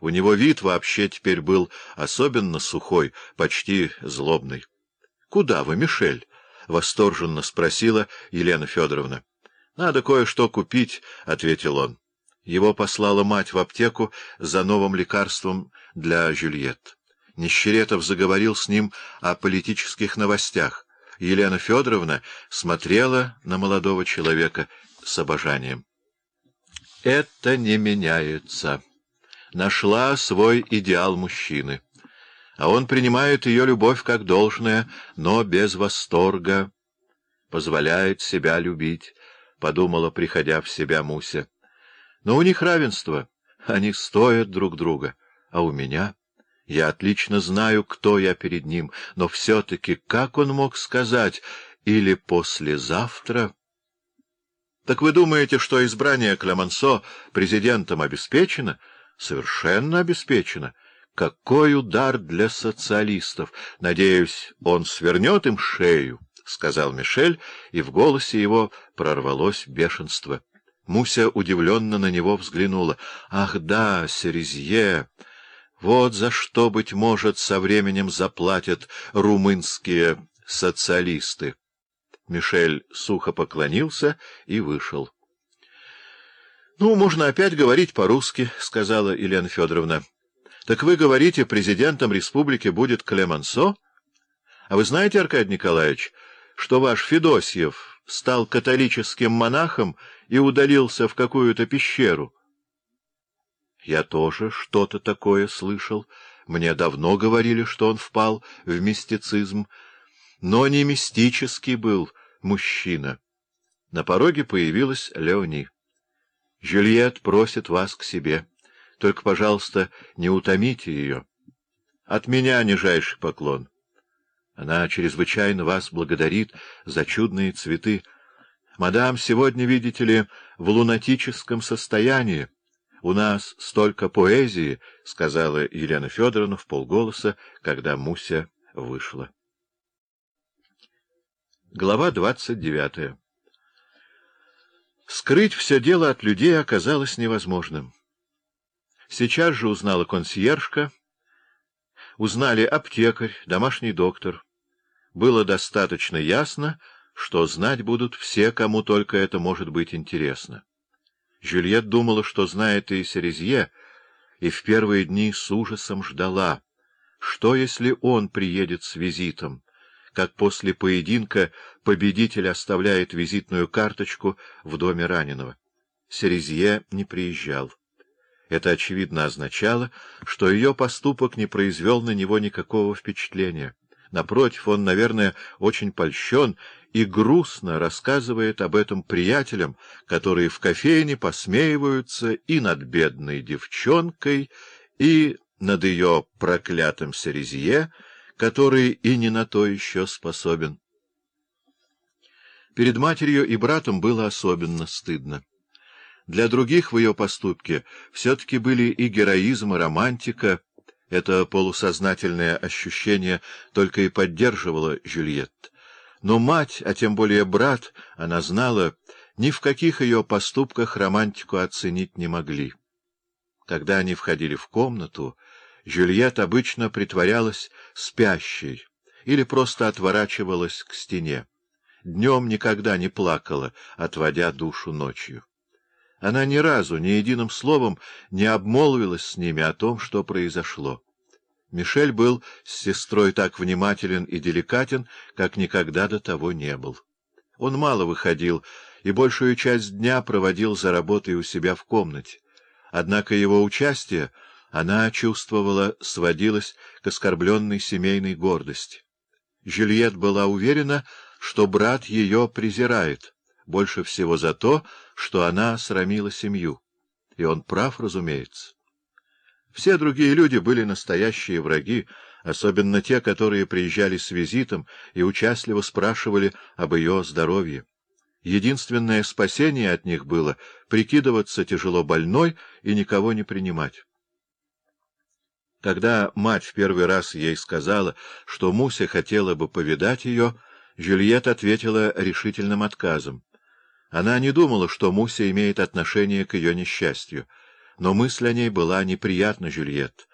У него вид вообще теперь был особенно сухой, почти злобный. — Куда вы, Мишель? — восторженно спросила Елена Федоровна. — Надо кое-что купить, — ответил он. Его послала мать в аптеку за новым лекарством для Жюльет. Нищеретов заговорил с ним о политических новостях. Елена Федоровна смотрела на молодого человека с обожанием. — Это не меняется нашла свой идеал мужчины. А он принимает ее любовь как должное, но без восторга. Позволяет себя любить, — подумала, приходя в себя Муся. Но у них равенство, они стоят друг друга, а у меня... Я отлично знаю, кто я перед ним, но все-таки как он мог сказать «или послезавтра»? Так вы думаете, что избрание Клемансо президентом обеспечено? Совершенно обеспечено. Какой удар для социалистов! Надеюсь, он свернет им шею, — сказал Мишель, и в голосе его прорвалось бешенство. Муся удивленно на него взглянула. — Ах да, Серезье! Вот за что, быть может, со временем заплатят румынские социалисты. Мишель сухо поклонился и вышел. — Ну, можно опять говорить по-русски, — сказала Елена Федоровна. — Так вы говорите, президентом республики будет Клемансо? А вы знаете, Аркадий Николаевич, что ваш Федосьев стал католическим монахом и удалился в какую-то пещеру? — Я тоже что-то такое слышал. Мне давно говорили, что он впал в мистицизм. Но не мистический был мужчина. На пороге появилась Леони. Жюльет просит вас к себе. Только, пожалуйста, не утомите ее. От меня нижайший поклон. Она чрезвычайно вас благодарит за чудные цветы. Мадам, сегодня, видите ли, в лунатическом состоянии. У нас столько поэзии, — сказала Елена Федоровна в полголоса, когда Муся вышла. Глава двадцать девятая Скрыть все дело от людей оказалось невозможным. Сейчас же узнала консьержка, узнали аптекарь, домашний доктор. Было достаточно ясно, что знать будут все, кому только это может быть интересно. Жюльет думала, что знает и Серезье, и в первые дни с ужасом ждала, что если он приедет с визитом, как после поединка победитель оставляет визитную карточку в доме раненого. Серезье не приезжал. Это, очевидно, означало, что ее поступок не произвел на него никакого впечатления. Напротив, он, наверное, очень польщен и грустно рассказывает об этом приятелям, которые в кофейне посмеиваются и над бедной девчонкой, и над ее проклятым Серезье, который и не на то еще способен. Перед матерью и братом было особенно стыдно. Для других в ее поступке все-таки были и героизм, и романтика. Это полусознательное ощущение только и поддерживало Жюльетт. Но мать, а тем более брат, она знала, ни в каких ее поступках романтику оценить не могли. Когда они входили в комнату, Жюльет обычно притворялась спящей или просто отворачивалась к стене. Днем никогда не плакала, отводя душу ночью. Она ни разу, ни единым словом не обмолвилась с ними о том, что произошло. Мишель был с сестрой так внимателен и деликатен, как никогда до того не был. Он мало выходил и большую часть дня проводил за работой у себя в комнате. Однако его участие она чувствовала, сводилась к оскорбленной семейной гордости. Жюльет была уверена, что брат ее презирает, больше всего за то, что она срамила семью. И он прав, разумеется. Все другие люди были настоящие враги, особенно те, которые приезжали с визитом и участливо спрашивали об ее здоровье. Единственное спасение от них было — прикидываться тяжело больной и никого не принимать. Когда мать в первый раз ей сказала, что Муся хотела бы повидать ее, Жюльет ответила решительным отказом. Она не думала, что Муся имеет отношение к ее несчастью. но мысль о ней была неприятна Жюльет.